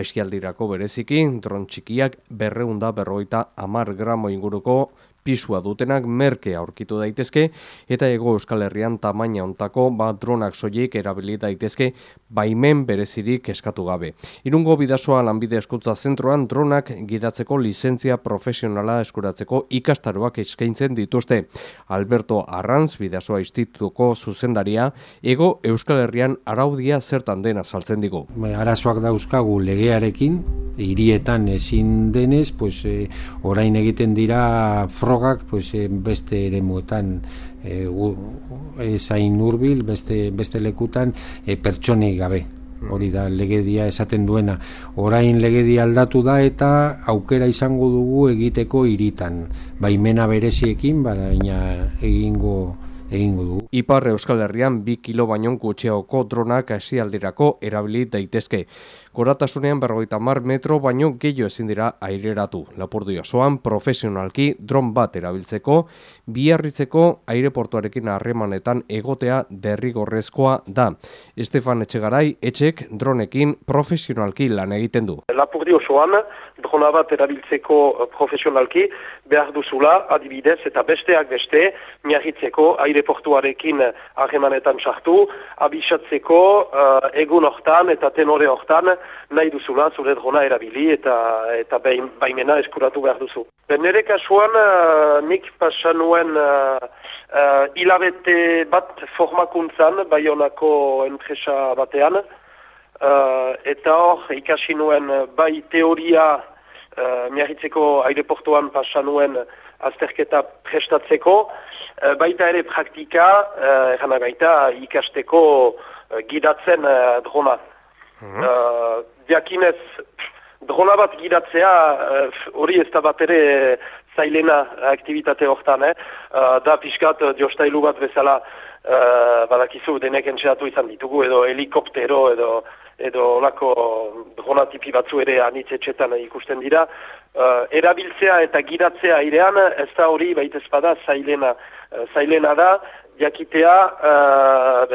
aiskialdirako bereziki, dron txikiak berreunda berroita amar gramo inguruko pisua dutenak merke aurkitu daitezke eta ego Euskal Herrian tamaina ontako ba dronak soilik erabili daitezke baimen berezirik eskatu gabe. Irungo bidasoa lanbide eskutza zentroan dronak gidatzeko lizentzia profesionala eskuratzeko ikastaroak eskaintzen dituzte. Alberto Arranz bidasoa institutuko zuzendaria ego Euskal Herrian araudia zertan dena saltzen digu. Bai, arazoak dauzkagu legearekin, hirietan ezin denez, pues, eh, orain egiten dira frogak pues, eh, beste eremuetan eh, ezain hurbil, beste, beste lekutan eh, pertsonei gabe. Hori da legedia esaten duena. Orain legedia aldatu da eta aukera izango dugu egiteko hiritan. Baimena bereziekin, baina egingo egingo dugu. Ipar Euskal Herrian bi kilo baino gutxiagoko dronak hasialdirako erabili daitezke. Goratasunean berrogeita mar metro baino gehiago ezin dira aireratu. Lapurdu osoan profesionalki dron bat erabiltzeko, biarritzeko aireportuarekin harremanetan egotea derrigorrezkoa da. Estefan Etxegarai etxek dronekin profesionalki lan egiten du. Lapurdi osoan, drona bat erabiltzeko profesionalki behar duzula, adibidez, eta besteak beste, miarritzeko aireportuarekin harremanetan sartu, abisatzeko uh, egun hortan eta tenore hortan nahi duzula zure drona erabili eta eta baimena eskuratu behar duzu. Nere kasuan uh, nik pasa nuen uh, uh, hilabete bat formakuntzan, baionako enpresa batean, uh, eta hor ikasi nuen bai teoria uh, miarritzeko aireportuan pasa nuen azterketa prestatzeko, baita ere praktika, uh, baita ikasteko gidatzen uh, drona. Uh, diakinez, drona bat gidatzea, hori ez da bat ere zailena aktivitate hortan, eh? uh, da pixkat diostailu bat bezala uh, badakizu denek entxeatu izan ditugu, edo helikoptero, edo edo olako drona tipi batzu ere anitzetxetan ikusten dira. Uh, erabiltzea eta gidatzea airean, ez da hori baita espada zailena, uh, zailena da, jakitea uh,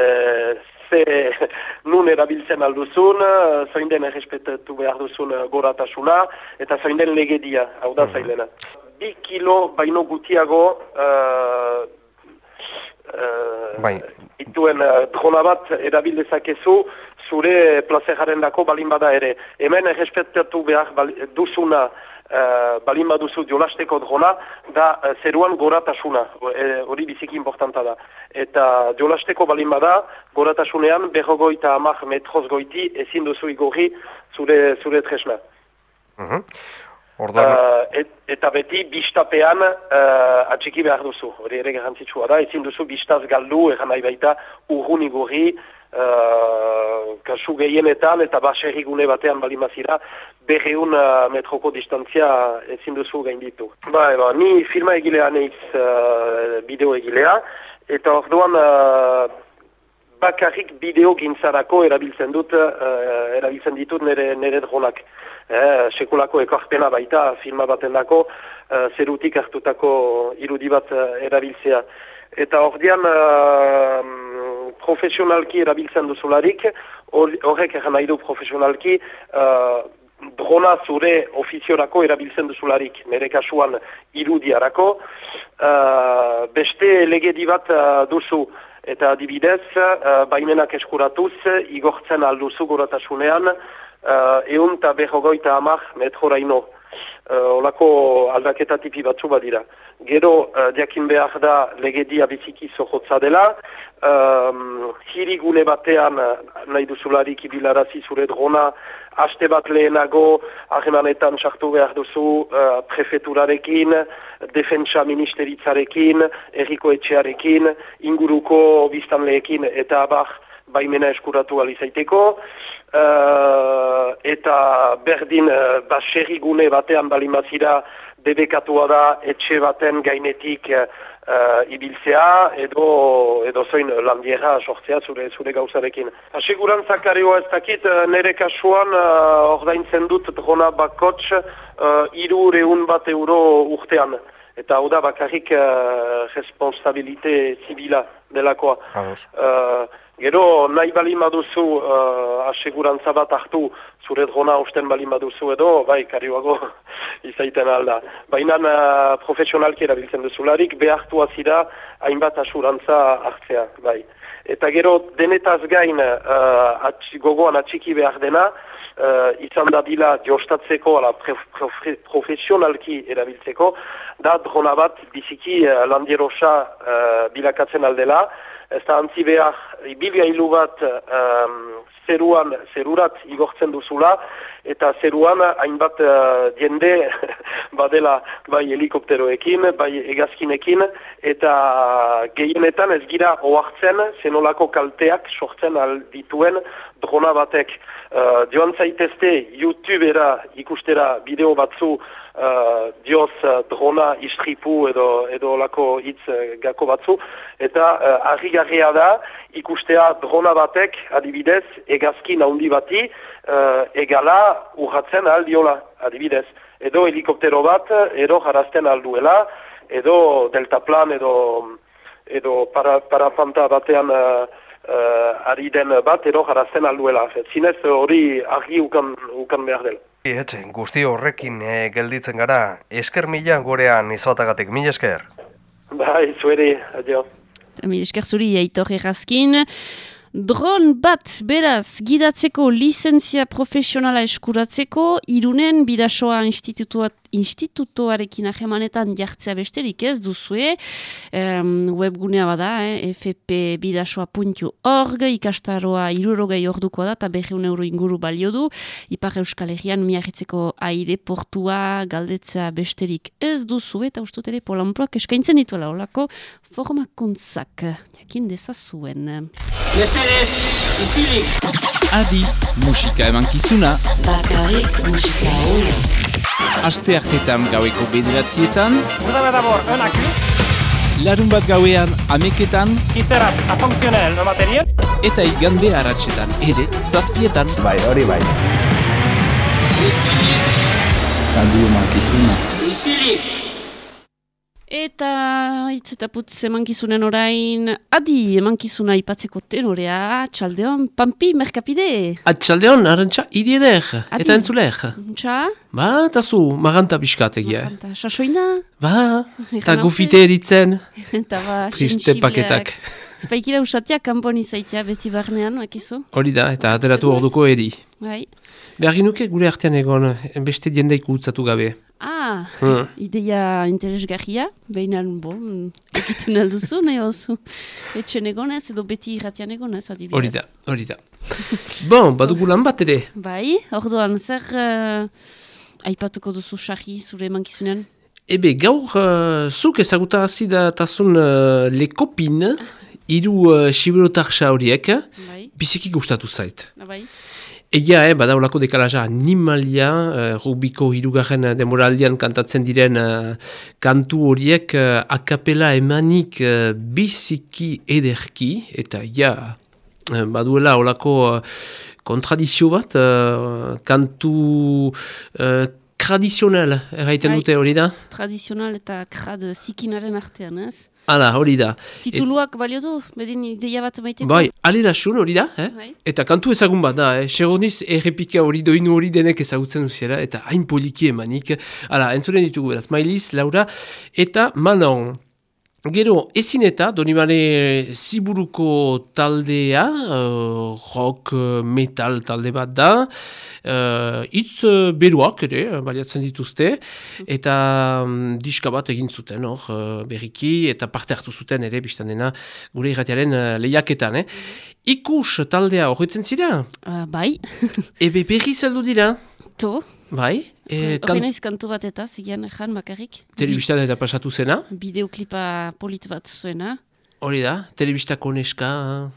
ze nun erabiltzen alduzun, zain den errespetatu behar duzun goratasuna, eta zain den legedia, hau da zailena. Bi kilo baino gutiago uh, uh, bai. ituen uh, drona bat erabildezakezu, zure plazeraren dako balin bada ere. Hemen errespetatu behar duzuna Uh, balin baduzu jolasteko drona, da uh, zeruan goratasuna, hori e, biziki importanta da. Eta jolasteko balin bada, goratasunean berrogoita amak metroz goiti ezin duzu igorri zure, zure tresna. Uh -huh. uh, et, eta beti bistapean uh, atxiki behar duzu, hori ere garantzitsua da, ezin duzu bistaz galdu, egan nahi baita urrun igorri, Uh, kasu gehienetan eta baserrigune batean balimazira berreun uh, metroko distantzia ezin duzu gainditu. Ba, eba, ni filma egilea neiz uh, egilea eta orduan uh, bakarrik bideo gintzarako erabiltzen dut uh, erabiltzen ditut nire, nire dronak. Eh, sekulako ekarpena baita filma baten dako uh, zerutik hartutako irudi bat uh, erabiltzea. Eta ordean uh, profesionalki erabiltzen duzularik, horrek egan nahi du profesionalki, uh, drona zure ofiziorako erabiltzen duzularik, nire kasuan irudiarako, uh, beste legedi bat uh, duzu, eta adibidez, uh, baimenak eskuratuz, igortzen alduzu goratasunean, uh, eun eta behogoita amak metroraino. uh, olako aldaketa tipi batzu badira. Gero, uh, diakin behar da legedia biziki zohotza dela, um, hirigune batean nahi duzularik ibilarazi zure drona, haste bat lehenago, ahemanetan sartu behar duzu uh, prefeturarekin, defentsa ministeritzarekin, erriko etxearekin, inguruko biztanleekin eta abar baimena eskuratu alizaiteko, uh, eta berdin uh, baserigune batean balimazira debekatua da etxe baten gainetik uh, ibiltzea edo edo zoin landiera sortzea zure zure gauzarekin. Asegurantzakarioa ez dakit nere kasuan uh, ordaintzen dut drona bakots uh, iru bat euro urtean. Eta hau da bakarrik uh, responsabilite zibila delakoa. Uh, gero nahi bali maduzu uh, asegurantza bat hartu zure drona osten bali maduzu edo, bai, karioago izaiten alda. Baina uh, profesionalki erabiltzen duzularik behartu azira hainbat asurantza hartzea, bai. Eta gero denetaz gain uh, atx, gogoan atxiki behar dena, uh, izan dadila jostatzeko, ala, pre, pre, profesionalki erabiltzeko, da drona bat biziki uh, landierosa uh, bilakatzen aldela, ez da antzi behar, ibilgailu bat um, zeruan, zerurat igortzen duzula, eta zeruan hainbat uh, jende badela bai helikopteroekin, bai egazkinekin, eta gehienetan ez gira ohartzen zenolako kalteak sortzen aldituen drona batek. Uh, joan zaitezte YouTubera ikustera bideo batzu uh, dioz uh, drona istripu edo, edo lako hitz uh, gako batzu, eta uh, argi da ikustea drona batek adibidez egazkin handi bati uh, egala urratzen aldiola adibidez. Edo helikoptero bat edo jarazten alduela, edo deltaplan edo, edo para, parapanta batean uh, uh, ari den bat edo jarazten alduela. Zinez hori argi ukan, ukan behar dela. Et, guzti horrekin eh, gelditzen gara, esker mila gorean izoatagatik, mila esker. Bai, zueri, adio. Mil esker zuri, aitor errazkin. Dron bat, beraz, gidatzeko lizentzia profesionala eskuratzeko, irunen bidasoa institutuat institutoarekin ahemanetan jartzea besterik ez duzue, um, webgunea bada, eh, fpbidasoa.org, ikastaroa irurogei orduko da, eta beheun euro inguru balio du, Ipar Euskal Herrian miarritzeko aire portua galdetzea besterik ez duzue, eta ustut ere polanploak eskaintzen dituela olako formakuntzak, jakin dezazuen. Mesedez, isilik! Adi, musika emankizuna. Bakarrik musika hori. Aste hartetan gaueko bederatzietan. Vous avez d'abord un accu, Larun bat gauean ameketan. à fonctionnel le matériel. Eta igande haratsetan ere zazpietan. Bai, hori bai. Radio Mankizuna. Isilik! Eta hitz eta putz emankizunen orain, adi emankizuna ipatzeko tenorea, txaldeon, pampi, merkapide. Atxaldeon, arantxa, idieder, Adi. eta entzuler. Txa, Ba, eta zu, maganta biskategia. eta sasoina, Ba, eta gufite eritzen. eta ba, Triste paketak. Spaikira usatia kanpon izaitia beti barnean, akizu? Hori da, eta ateratu orduko eri. Bai. Behar nuke gure artean egon, beste jendeik utzatu gabe. Ah, Hmm. ideia interesgarria, behinan, bon, egiten alduzu, nahi oso. Etxen egonez, edo beti irratian egonez, adibidez. Hori da, hori da. bon, badugu lan bat ere. Bai, orduan, zer uh, aipatuko duzu sarri zure emankizunean? Ebe, gaur, uh, zuk ezaguta hasi da tasun uh, lekopin, hiru uh, siberotarxa horiek, Bai. biziki gustatu zait. Bai. Egia, eh, badaulako dekalaja animalia, uh, rubiko hirugarren uh, demoraldian kantatzen diren uh, kantu horiek uh, akapela emanik uh, biziki ederki, eta ja, uh, baduela olako uh, kontradizio bat, uh, kantu uh, tradizional, erraiten Bai. dute hori da? Tradizional eta krad zikinaren artean, ez? Hala, hori da. Tituluak balio du, bedin ideia bat maiteko? Bai, alelasun hori da, eh? Bai. Eta kantu ezagun bat da, eh? Seroniz errepika hori doinu hori denek ezagutzen duziela, eta hain poliki emanik. Hala, entzuren ditugu beraz, Mailiz, Laura, eta Manon. Gero, ezin eta, Donibane Ziburuko taldea, uh, rock, metal talde bat da, uh, itz uh, beruak ere, baliatzen dituzte, eta um, diska bat egin zuten, hor, uh, berriki, eta parte hartu zuten ere, biztan dena, gure irratiaren uh, lehiaketan, eh? Ikus taldea horretzen zira? Uh, bai. Ebe berri zeldu dira? To. Bai. E, kan... Horren kantu bat eta, zigian jan bakarrik. Telebistan eta pasatu zena? Bideoklipa polit bat zuena. Hori da, telebistako neska.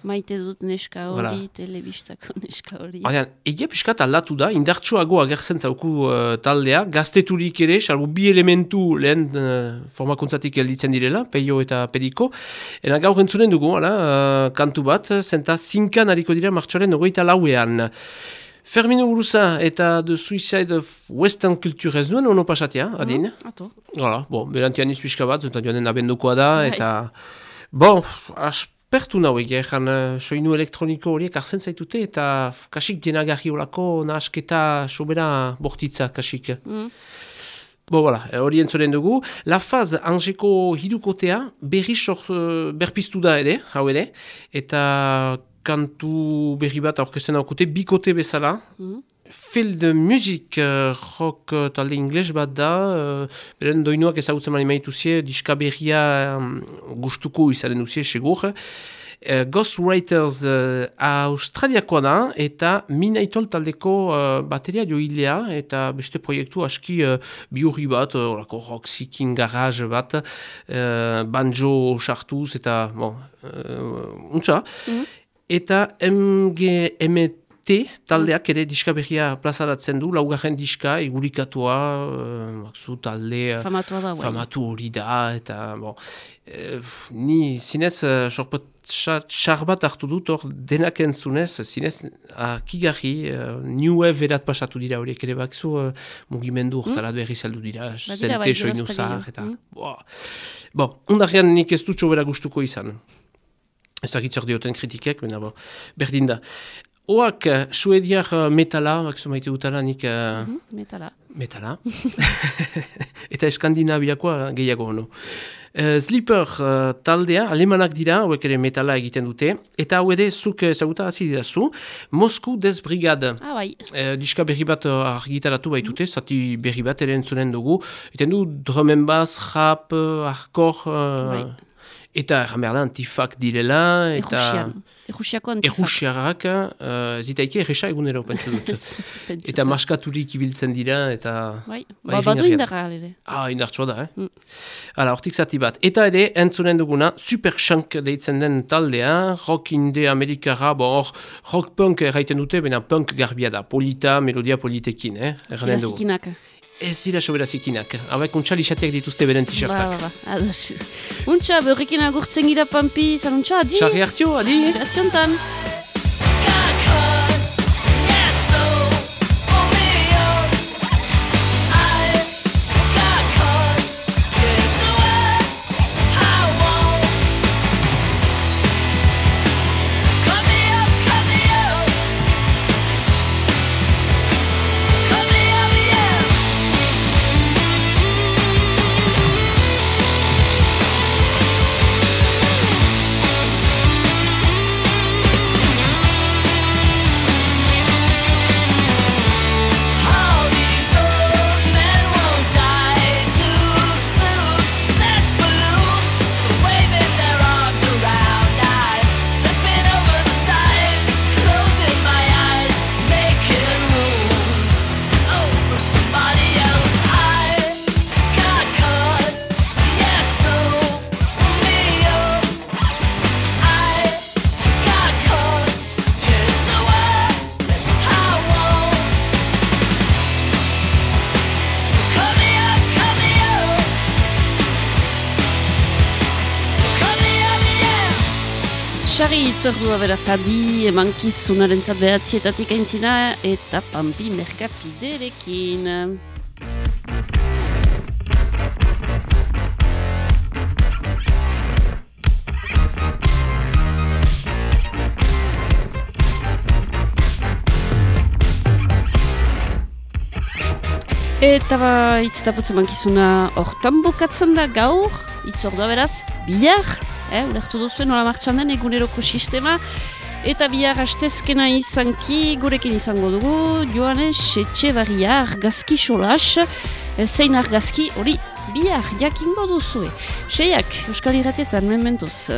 Maite dut neska hori, voilà. telebistako neska hori. Horian, egia piskat aldatu da, indartsuago agertzen zauku uh, taldea, gazteturik ere, salbu bi elementu lehen uh, formakuntzatik gelditzen direla, peio eta pediko. Ena gaur entzunen dugu, ala, uh, kantu bat, zenta zinkan hariko dira martxoren ogoita lauean. Fermino Guruza eta The Suicide of Western Culture ez duen ono pasatia, adin? Mm, ato. Hala, bon, berantian izpizka bat, eta joanen abendukoa da, eta... Bon, aspertu nahu egia, ezan soinu elektroniko horiek arzen zaitute, eta kasik dienagarri olako nahasketa sobera bortitza kasik. Mm. Bo, voilà, hori entzoren dugu. La faz, angeko hidukotea, berri sort, berpiztu da ere, hau ere, eta kantu berri bat aurkezen aukute, bikote bezala. Mm. Field music uh, rock uh, talde ingles bat da, uh, beren doinuak ezagutzen mani maituzie, diska berria um, gustuko izaren duzie, segur. Uh, Ghostwriters uh, australiakoa da, eta Minaitol taldeko uh, bateria joilea, eta beste proiektu aski uh, biurri bat, orako uh, rock seeking garage bat, uh, banjo sartuz, eta, bon, uh, untsa. Mm -hmm eta MGMT taldeak ere diska berria plazaratzen du, laugarren diska, egurikatua, uh, talde famatu, da, famatu hori da, eta bon, uh, ni zinez uh, txar bat hartu dut hor denak entzunez, zinez akigarri, uh, new wave erat pasatu dira horiek ere bakzu uh, mugimendu urtara mm? berri zeldu dira, zente bai, soinu zahar, eta mm? bon, undarrean nik ez dut sobera gustuko izan. Ez dakitzer dioten kritikek, baina bo, berdin da. Oak, suediak metala, bakso maite dutala nik... Uh, mm -hmm, metala. Metala. Eta eskandinaviakoa gehiago, no? Uh, Sleeper uh, taldea, alemanak dira, hauek ere metala egiten dute, eta hau ere, zuk ezaguta hasi dira zu, Mosku Des Brigade. Ah, bai. Uh, diska berri bat argitaratu baitute, mm -hmm. zati berri bat ere entzunen dugu. Eten du, drumen bass, rap, hardcore... Uh, bai. Eta erran behar da, antifak direla, eta... Errusiako antifak. Errusiarrak, uh, zitaike erresa egunero, pentsu dut. eta maskaturik ibiltzen dira, eta... Bai, ba, badu indarra, ere. Ah, indartsua da, eh? Mm. Hala, hortik zati bat. Eta ere, entzunen duguna, super shank deitzen den taldea, rock inde amerikara, bo hor, rock punk erraiten dute, bena punk garbia da, polita, melodia politekin, eh? Zira zikinak. Ez dira sobera zikinak. Hauek untxa lixatiak dituzte beren t-shirtak. Ba, ba, ba. Untxa, berrekin agurtzen gira pampi, zan untxa, adi? Sarri hartio, adi? Gratziontan. Sari itzordua beraz adi, emankizunaren zat behatzietatik aintzina eta pampi merkapiderekin. Eta ba, itzetaputzen mankizuna hortan bukatzen da gaur, itzordua beraz, bihar, eh, ulertu duzuen nola martxan den eguneroko sistema, eta bihar astezkena izanki gurekin izango dugu, Joanes Etxebarria argazki solas, eh, zein argazki hori bihar jakingo duzue. Seiak, Euskal Irratietan, mementuz.